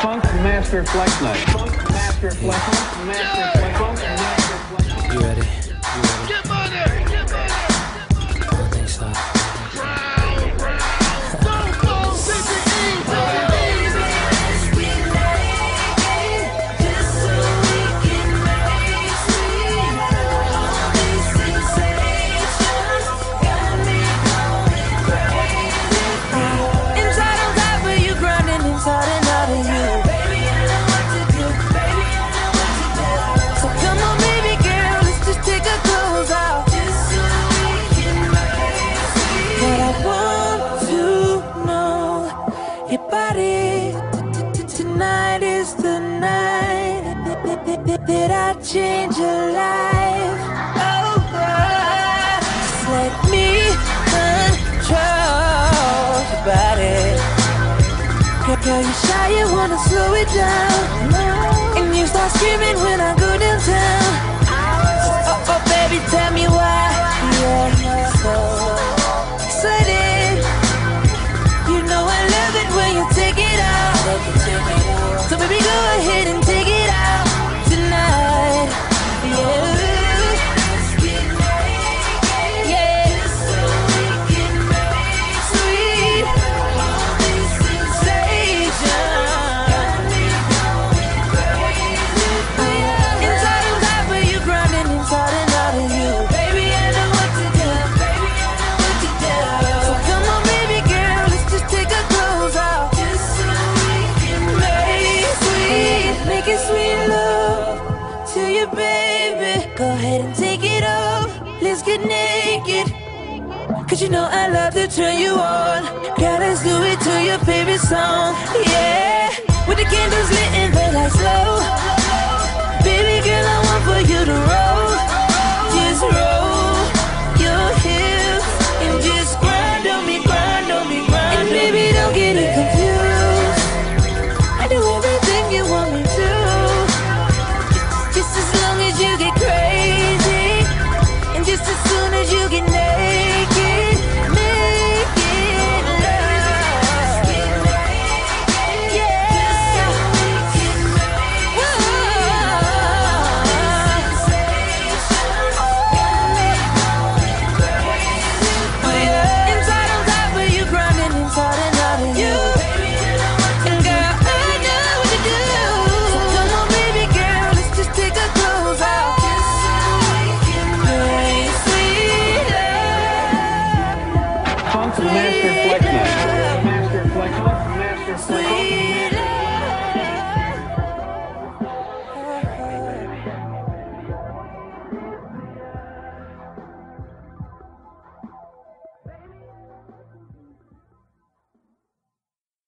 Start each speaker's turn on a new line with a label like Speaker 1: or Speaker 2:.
Speaker 1: Funk Master Flex Night. Funk Master Flex. Funkmaster Flex. Funkmaster Flex.
Speaker 2: You ready? You ready? Get money!
Speaker 3: That I change your life. Oh, just let me control your body. Girl, you shy, you wanna slow it down. And you start screaming when I go downtown. to you, baby. Go ahead and take it off. Let's get naked. Cause you know I love to turn you on. Girl, let's do it to your favorite song. Yeah, with the candles lit and the lights low.
Speaker 1: Master flex, Master flex, Master flex.